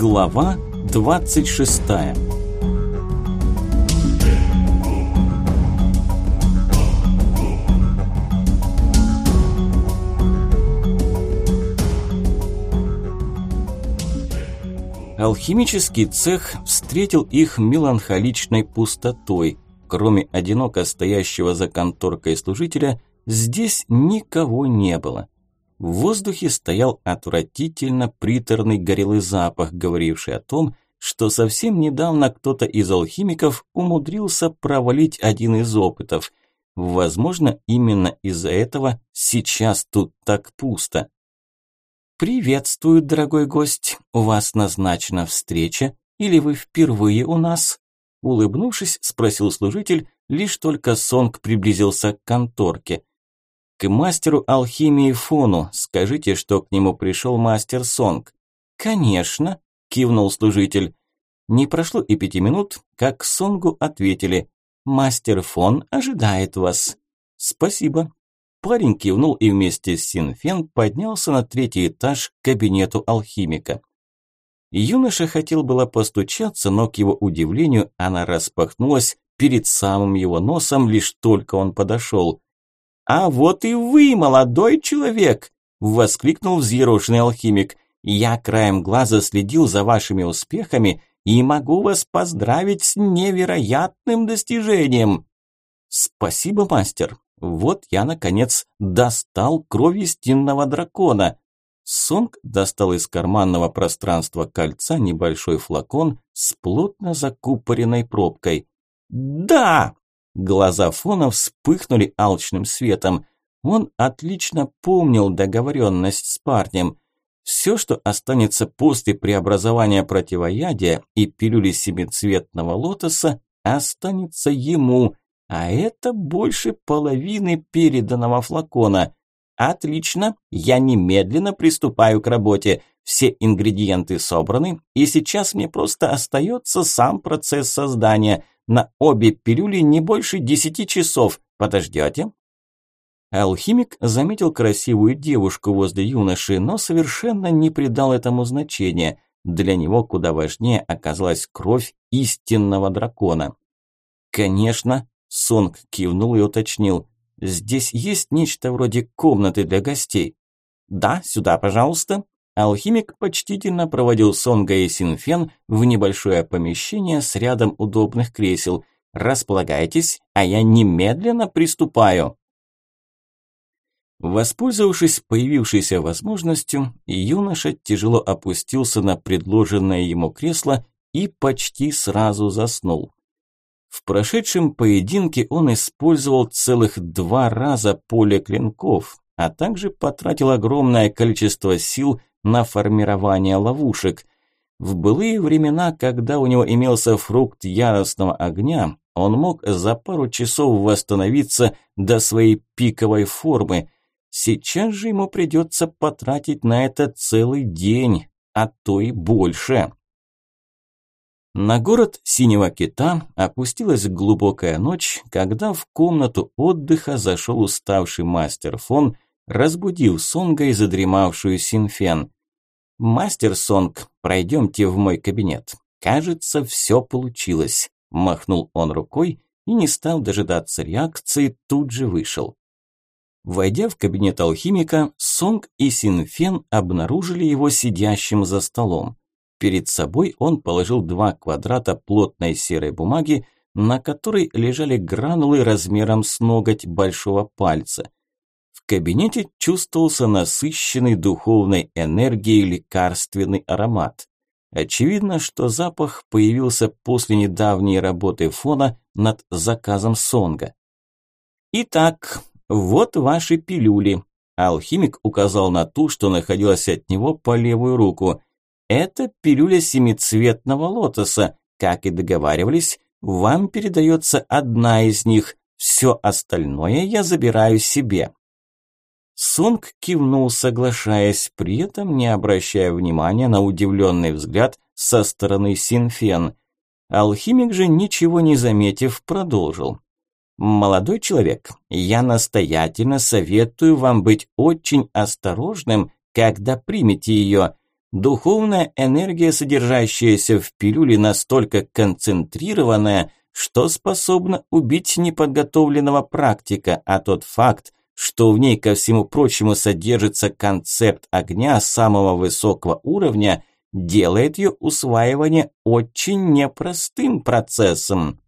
Глава 26 Алхимический цех встретил их меланхоличной пустотой. Кроме одиноко стоящего за конторкой служителя, здесь никого не было. В воздухе стоял отвратительно приторный горелый запах, говоривший о том, что совсем недавно кто-то из алхимиков умудрился провалить один из опытов. Возможно, именно из-за этого сейчас тут так пусто. «Приветствую, дорогой гость. У вас назначена встреча или вы впервые у нас?» Улыбнувшись, спросил служитель, лишь только Сонг приблизился к конторке. К мастеру алхимии Фону скажите, что к нему пришел мастер Сонг. Конечно, кивнул служитель. Не прошло и пяти минут, как Сонгу ответили. Мастер Фон ожидает вас. Спасибо. Парень кивнул и вместе с Синфен поднялся на третий этаж к кабинету алхимика. Юноша хотел было постучаться, но к его удивлению она распахнулась перед самым его носом, лишь только он подошел. «А вот и вы, молодой человек!» – воскликнул взъерошенный алхимик. «Я краем глаза следил за вашими успехами и могу вас поздравить с невероятным достижением!» «Спасибо, мастер! Вот я, наконец, достал кровь истинного дракона!» Сонг достал из карманного пространства кольца небольшой флакон с плотно закупоренной пробкой. «Да!» Глаза Фона вспыхнули алчным светом. Он отлично помнил договоренность с парнем. Все, что останется после преобразования противоядия и пилюли семицветного лотоса, останется ему, а это больше половины переданного флакона. Отлично, я немедленно приступаю к работе. Все ингредиенты собраны, и сейчас мне просто остается сам процесс создания – на обе пилюли не больше десяти часов. Подождете?» Алхимик заметил красивую девушку возле юноши, но совершенно не придал этому значения. Для него куда важнее оказалась кровь истинного дракона. «Конечно», – Сонг кивнул и уточнил, – «здесь есть нечто вроде комнаты для гостей?» «Да, сюда, пожалуйста», Алхимик почтительно проводил Сонга и Синфен в небольшое помещение с рядом удобных кресел. «Располагайтесь, а я немедленно приступаю». Воспользовавшись появившейся возможностью, юноша тяжело опустился на предложенное ему кресло и почти сразу заснул. В прошедшем поединке он использовал целых два раза поле клинков, а также потратил огромное количество сил на формирование ловушек. В былые времена, когда у него имелся фрукт яростного огня, он мог за пару часов восстановиться до своей пиковой формы. Сейчас же ему придется потратить на это целый день, а то и больше. На город Синего Кита опустилась глубокая ночь, когда в комнату отдыха зашел уставший мастер фон, разбудив Сонга и задремавшую Синфен. «Мастер Сонг, пройдемте в мой кабинет. Кажется, все получилось», – махнул он рукой и не стал дожидаться реакции, тут же вышел. Войдя в кабинет алхимика, Сонг и Синфен обнаружили его сидящим за столом. Перед собой он положил два квадрата плотной серой бумаги, на которой лежали гранулы размером с ноготь большого пальца кабинете чувствовался насыщенный духовной энергией лекарственный аромат. Очевидно, что запах появился после недавней работы фона над заказом Сонга. «Итак, вот ваши пилюли», – алхимик указал на ту, что находилась от него по левую руку. «Это пилюля семицветного лотоса. Как и договаривались, вам передается одна из них, все остальное я забираю себе». Сонг кивнул, соглашаясь, при этом не обращая внимания на удивленный взгляд со стороны Синфен. Алхимик же, ничего не заметив, продолжил. «Молодой человек, я настоятельно советую вам быть очень осторожным, когда примете ее. Духовная энергия, содержащаяся в пилюле, настолько концентрированная, что способна убить неподготовленного практика, а тот факт, что в ней, ко всему прочему, содержится концепт огня самого высокого уровня, делает ее усваивание очень непростым процессом.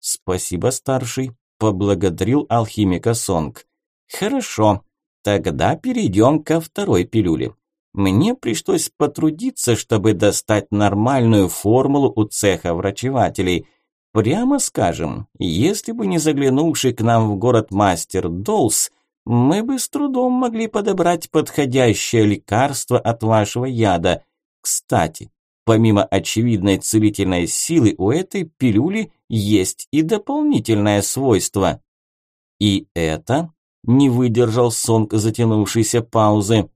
«Спасибо, старший», – поблагодарил алхимика Сонг. «Хорошо, тогда перейдем ко второй пилюле. Мне пришлось потрудиться, чтобы достать нормальную формулу у цеха врачевателей – Прямо скажем, если бы не заглянувший к нам в город мастер Долс, мы бы с трудом могли подобрать подходящее лекарство от вашего яда. Кстати, помимо очевидной целительной силы, у этой пилюли есть и дополнительное свойство. И это не выдержал Сонг затянувшейся паузы.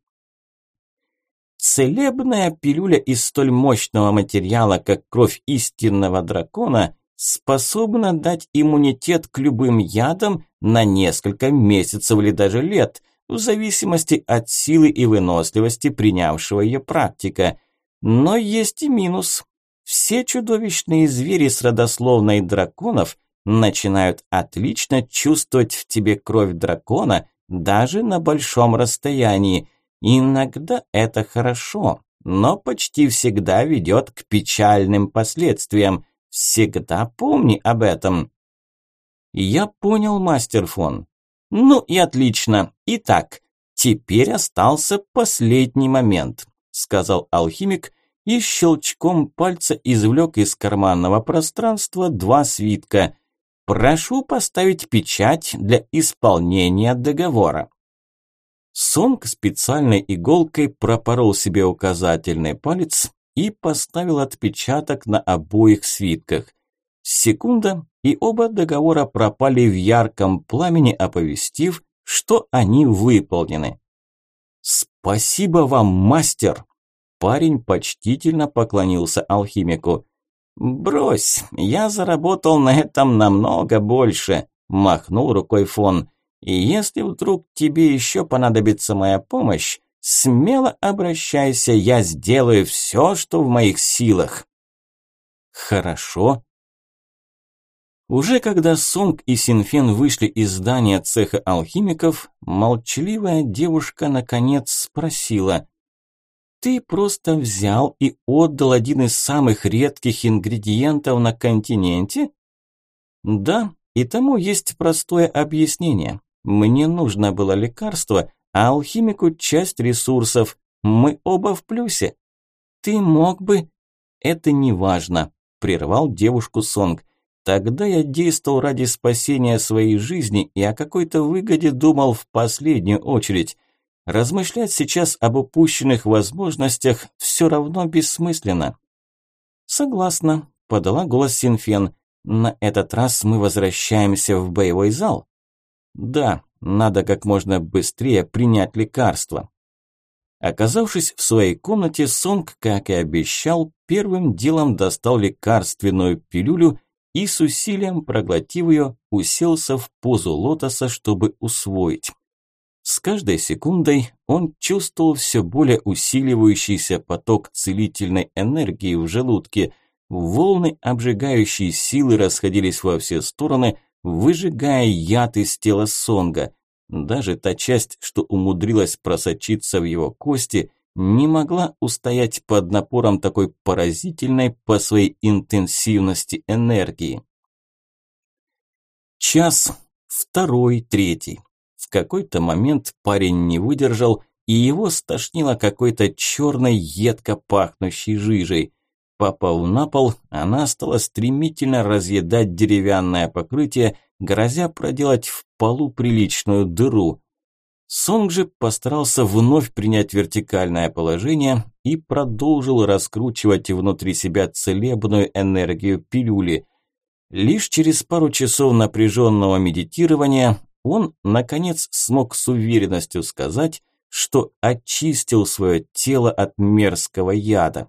Целебная пилюля из столь мощного материала, как кровь истинного дракона, способна дать иммунитет к любым ядам на несколько месяцев или даже лет, в зависимости от силы и выносливости принявшего ее практика. Но есть и минус. Все чудовищные звери с родословной драконов начинают отлично чувствовать в тебе кровь дракона даже на большом расстоянии. Иногда это хорошо, но почти всегда ведет к печальным последствиям – Всегда помни об этом. Я понял, мастер фон. Ну и отлично. Итак, теперь остался последний момент, сказал алхимик и щелчком пальца извлек из карманного пространства два свитка. Прошу поставить печать для исполнения договора. Сонг специальной иголкой пропорол себе указательный палец и поставил отпечаток на обоих свитках. Секунда, и оба договора пропали в ярком пламени, оповестив, что они выполнены. «Спасибо вам, мастер!» Парень почтительно поклонился алхимику. «Брось, я заработал на этом намного больше», – махнул рукой фон. «И если вдруг тебе еще понадобится моя помощь, Смело обращайся, я сделаю все, что в моих силах. Хорошо. Уже когда Сонг и Синфен вышли из здания цеха алхимиков, молчаливая девушка наконец спросила. «Ты просто взял и отдал один из самых редких ингредиентов на континенте?» «Да, и тому есть простое объяснение. Мне нужно было лекарство, а алхимику часть ресурсов. Мы оба в плюсе. Ты мог бы... Это не важно, прервал девушку Сонг. Тогда я действовал ради спасения своей жизни и о какой-то выгоде думал в последнюю очередь. Размышлять сейчас об упущенных возможностях все равно бессмысленно. Согласна, подала голос Синфен. На этот раз мы возвращаемся в боевой зал. Да, надо как можно быстрее принять лекарство. Оказавшись в своей комнате, Сонг, как и обещал, первым делом достал лекарственную пилюлю и с усилием проглотив ее, уселся в позу лотоса, чтобы усвоить. С каждой секундой он чувствовал все более усиливающийся поток целительной энергии в желудке. Волны обжигающей силы расходились во все стороны, выжигая яд из тела Сонга. Даже та часть, что умудрилась просочиться в его кости, не могла устоять под напором такой поразительной по своей интенсивности энергии. Час, второй, третий. В какой-то момент парень не выдержал, и его стошнило какой-то черной, едко пахнущей жижей. Попав на пол, она стала стремительно разъедать деревянное покрытие, грозя проделать в полу приличную дыру. Сонг же постарался вновь принять вертикальное положение и продолжил раскручивать внутри себя целебную энергию пилюли. Лишь через пару часов напряженного медитирования он, наконец, смог с уверенностью сказать, что очистил свое тело от мерзкого яда.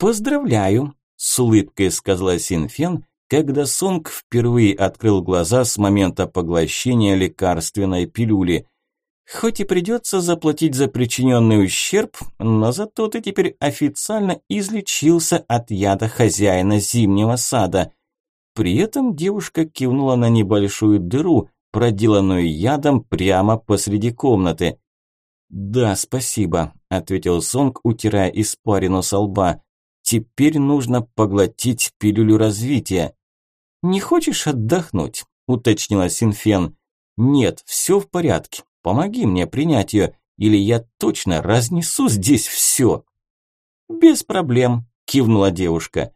«Поздравляю», – с улыбкой сказала Синфен, когда Сонг впервые открыл глаза с момента поглощения лекарственной пилюли. Хоть и придется заплатить за причиненный ущерб, но зато ты теперь официально излечился от яда хозяина зимнего сада. При этом девушка кивнула на небольшую дыру, проделанную ядом прямо посреди комнаты. «Да, спасибо», – ответил Сонг, утирая испарину со лба. «Теперь нужно поглотить пилюлю развития». «Не хочешь отдохнуть?» – уточнила Синфен. «Нет, все в порядке. Помоги мне принять ее, или я точно разнесу здесь все. Без проблем, кивнула девушка.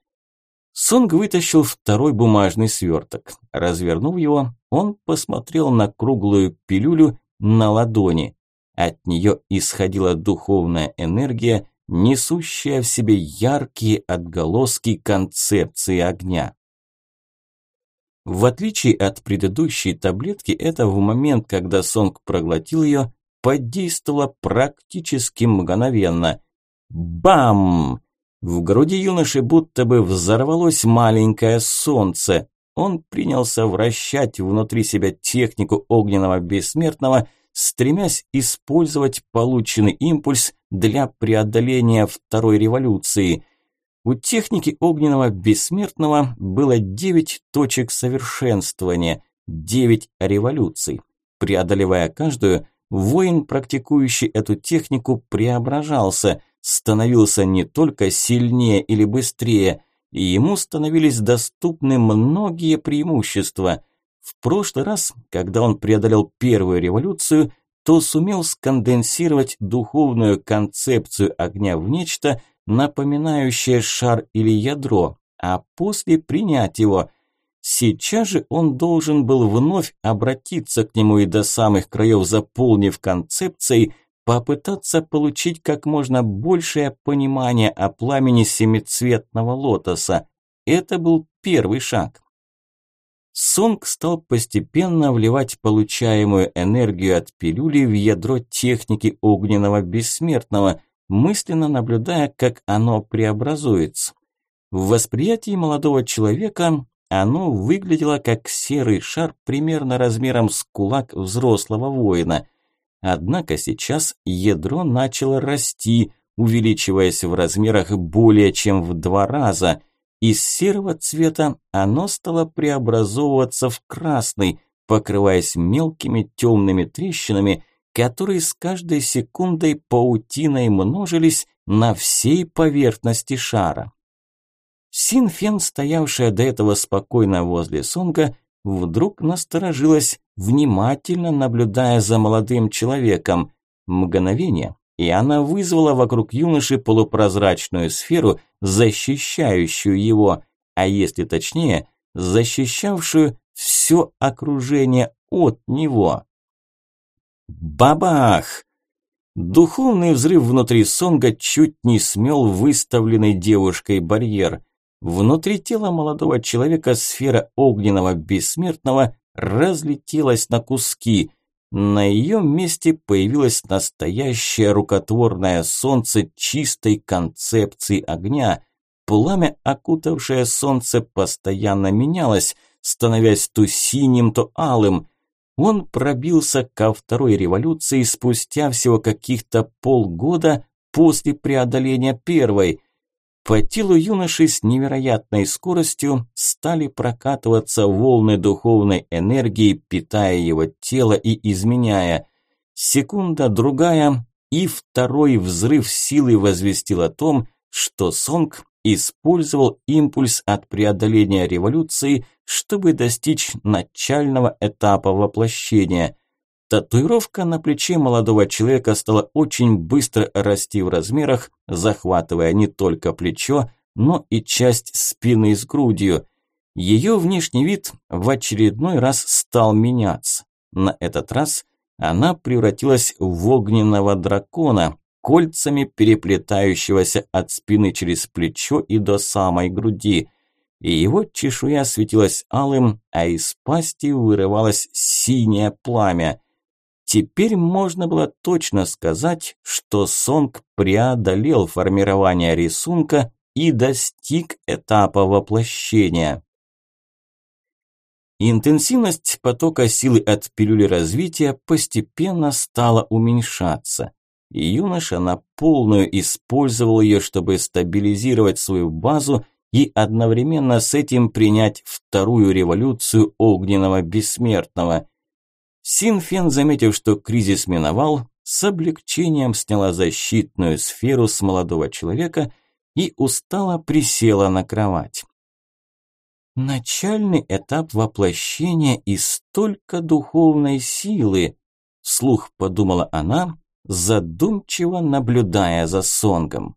Сонг вытащил второй бумажный сверток. Развернув его, он посмотрел на круглую пилюлю на ладони. От нее исходила духовная энергия, несущая в себе яркие отголоски концепции огня. В отличие от предыдущей таблетки, это в момент, когда Сонг проглотил ее, подействовало практически мгновенно. Бам! В груди юноши будто бы взорвалось маленькое солнце. Он принялся вращать внутри себя технику огненного бессмертного, стремясь использовать полученный импульс для преодоления второй революции – у техники огненного бессмертного было 9 точек совершенствования, 9 революций. Преодолевая каждую, воин, практикующий эту технику, преображался, становился не только сильнее или быстрее, и ему становились доступны многие преимущества. В прошлый раз, когда он преодолел первую революцию, то сумел сконденсировать духовную концепцию огня в нечто – напоминающее шар или ядро, а после принять его. Сейчас же он должен был вновь обратиться к нему и до самых краев заполнив концепцией, попытаться получить как можно большее понимание о пламени семицветного лотоса. Это был первый шаг. Сонг стал постепенно вливать получаемую энергию от пилюли в ядро техники огненного бессмертного – мысленно наблюдая, как оно преобразуется. В восприятии молодого человека оно выглядело как серый шар примерно размером с кулак взрослого воина. Однако сейчас ядро начало расти, увеличиваясь в размерах более чем в два раза. Из серого цвета оно стало преобразовываться в красный, покрываясь мелкими темными трещинами – которые с каждой секундой паутиной множились на всей поверхности шара. Синфен, стоявшая до этого спокойно возле Сонга, вдруг насторожилась, внимательно наблюдая за молодым человеком. Мгновение, и она вызвала вокруг юноши полупрозрачную сферу, защищающую его, а если точнее, защищавшую все окружение от него. Бабах! Духовный взрыв внутри Сонга чуть не смел выставленный девушкой барьер. Внутри тела молодого человека сфера огненного бессмертного разлетелась на куски. На ее месте появилось настоящее рукотворное солнце чистой концепции огня. Пламя, окутавшее солнце, постоянно менялось, становясь то синим, то алым – он пробился ко второй революции спустя всего каких-то полгода после преодоления первой. По телу юноши с невероятной скоростью стали прокатываться волны духовной энергии, питая его тело и изменяя. Секунда другая, и второй взрыв силы возвестил о том, что Сонг использовал импульс от преодоления революции, чтобы достичь начального этапа воплощения. Татуировка на плече молодого человека стала очень быстро расти в размерах, захватывая не только плечо, но и часть спины с грудью. Ее внешний вид в очередной раз стал меняться. На этот раз она превратилась в огненного дракона, кольцами переплетающегося от спины через плечо и до самой груди. И его чешуя светилась алым, а из пасти вырывалось синее пламя. Теперь можно было точно сказать, что Сонг преодолел формирование рисунка и достиг этапа воплощения. Интенсивность потока силы от пилюли развития постепенно стала уменьшаться. Юноша на полную использовал ее, чтобы стабилизировать свою базу и одновременно с этим принять вторую революцию огненного бессмертного. Синфен, заметив, что кризис миновал, с облегчением сняла защитную сферу с молодого человека и устало присела на кровать. Начальный этап воплощения и столько духовной силы, вслух подумала она, задумчиво наблюдая за Сонгом.